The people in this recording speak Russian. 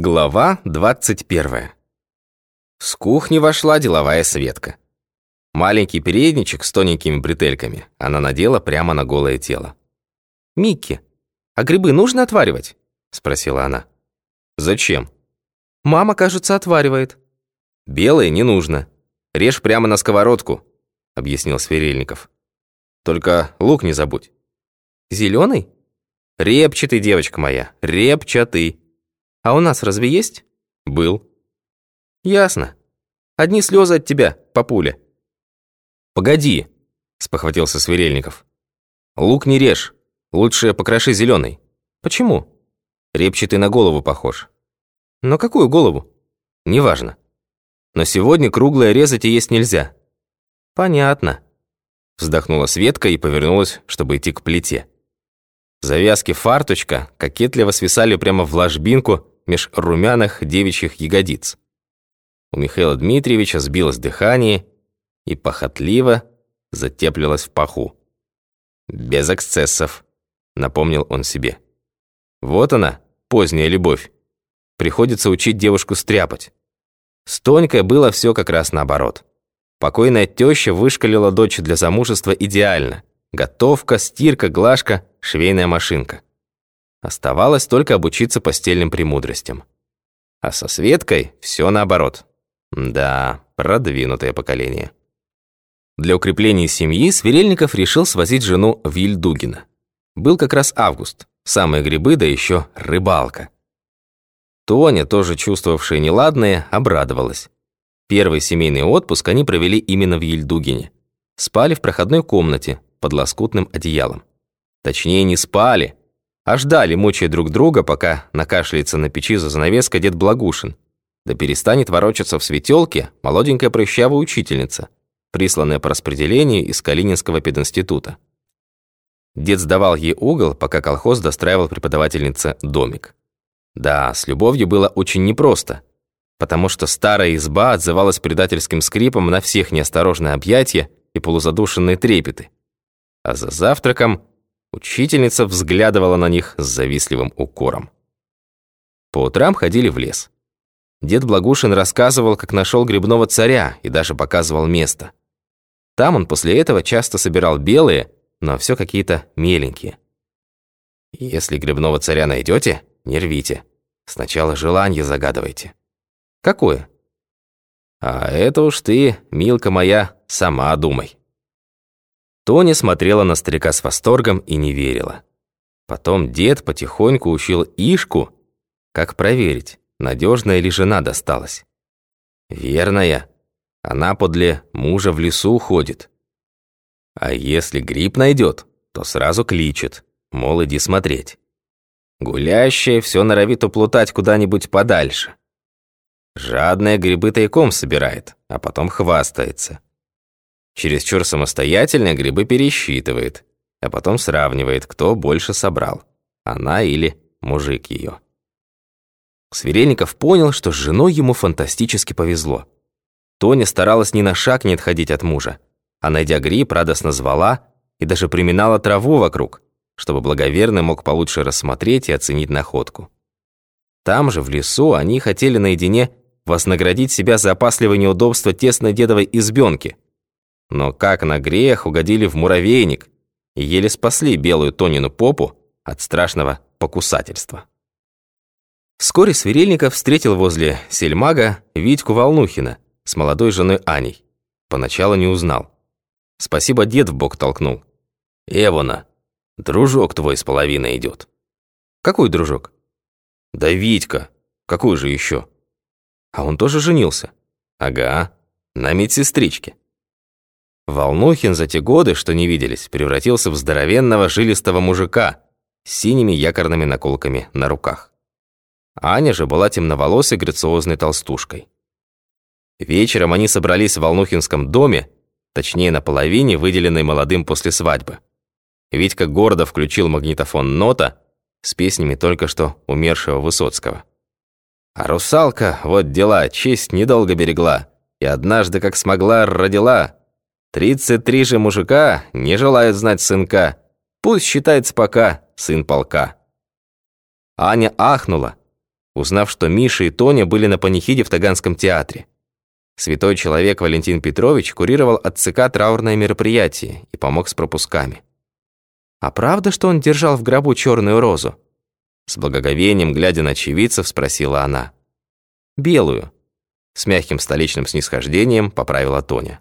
Глава 21. С кухни вошла деловая Светка. Маленький передничек с тоненькими бретельками она надела прямо на голое тело. «Микки, а грибы нужно отваривать?» – спросила она. «Зачем?» «Мама, кажется, отваривает». «Белые не нужно. Режь прямо на сковородку», – объяснил Сверельников. «Только лук не забудь». «Зеленый?» «Репчатый, девочка моя, репчатый». А у нас разве есть? Был. Ясно. Одни слезы от тебя, папуля. Погоди, спохватился Сверельников. Лук не режь, лучше покроши зеленый. Почему? Репчатый на голову похож. На какую голову? Неважно. Но сегодня круглое резать и есть нельзя. Понятно. Вздохнула Светка и повернулась, чтобы идти к плите. Завязки фарточка кокетливо свисали прямо в ложбинку меж румяных девичьих ягодиц. У Михаила Дмитриевича сбилось дыхание и похотливо затеплилось в паху. «Без эксцессов», — напомнил он себе. «Вот она, поздняя любовь. Приходится учить девушку стряпать». С Тонькой было все как раз наоборот. Покойная теща вышкалила дочь для замужества идеально. Готовка, стирка, глажка, швейная машинка. Оставалось только обучиться постельным премудростям. А со Светкой все наоборот. Да, продвинутое поколение. Для укрепления семьи Сверельников решил свозить жену в Ильдугина. Был как раз август, самые грибы, да еще рыбалка. Тоня, тоже чувствовавшая неладное, обрадовалась. Первый семейный отпуск они провели именно в Ельдугине. Спали в проходной комнате под лоскутным одеялом. Точнее, не спали, а ждали, мучая друг друга, пока накашляется на печи за занавеской дед Благушин. Да перестанет ворочаться в светелке молоденькая прыщавая учительница, присланная по распределению из Калининского пединститута. Дед сдавал ей угол, пока колхоз достраивал преподавательнице домик. Да, с любовью было очень непросто, потому что старая изба отзывалась предательским скрипом на всех неосторожные объятия и полузадушенные трепеты. А за завтраком Учительница взглядывала на них с завистливым укором. По утрам ходили в лес. Дед Благушин рассказывал, как нашел грибного царя и даже показывал место. Там он после этого часто собирал белые, но все какие-то меленькие. Если грибного царя найдете, не рвите. Сначала желание загадывайте. Какое? А это уж ты, милка моя, сама думай. Тоня смотрела на старика с восторгом и не верила. Потом дед потихоньку учил Ишку, как проверить, надежная ли жена досталась. Верная. Она подле мужа в лесу ходит. А если гриб найдет, то сразу кличет, мол, иди смотреть. Гулящая все норовит уплутать куда-нибудь подальше. Жадная грибы тайком собирает, а потом хвастается. Чересчур самостоятельно грибы пересчитывает, а потом сравнивает, кто больше собрал, она или мужик ее. Сверельников понял, что с женой ему фантастически повезло. Тоня старалась ни на шаг не отходить от мужа, а найдя гриб, радостно звала и даже приминала траву вокруг, чтобы благоверный мог получше рассмотреть и оценить находку. Там же, в лесу, они хотели наедине вознаградить себя за опасливое неудобство тесной дедовой избенки – но как на грех угодили в муравейник и еле спасли белую Тонину попу от страшного покусательства. Вскоре Сверельников встретил возле сельмага Витьку Волнухина с молодой женой Аней. Поначалу не узнал. Спасибо, дед в бок толкнул. «Эвона, дружок твой с половиной идет». «Какой дружок?» «Да Витька. Какой же еще?» «А он тоже женился?» «Ага, на медсестричке». Волнухин за те годы, что не виделись, превратился в здоровенного жилистого мужика с синими якорными наколками на руках. Аня же была темноволосой грациозной толстушкой. Вечером они собрались в Волнухинском доме, точнее на половине, выделенной молодым после свадьбы. Витька гордо включил магнитофон «Нота» с песнями только что умершего Высоцкого. А русалка, вот дела, честь недолго берегла, и однажды, как смогла, родила — Тридцать три же мужика не желают знать сынка. Пусть считается пока сын полка. Аня ахнула. узнав, что Миша и Тоня были на панихиде в Таганском театре. Святой человек Валентин Петрович курировал от ЦК траурное мероприятие и помог с пропусками. «А правда, что он держал в гробу черную розу?» С благоговением, глядя на очевидцев, спросила она. «Белую», — с мягким столичным снисхождением поправила Тоня.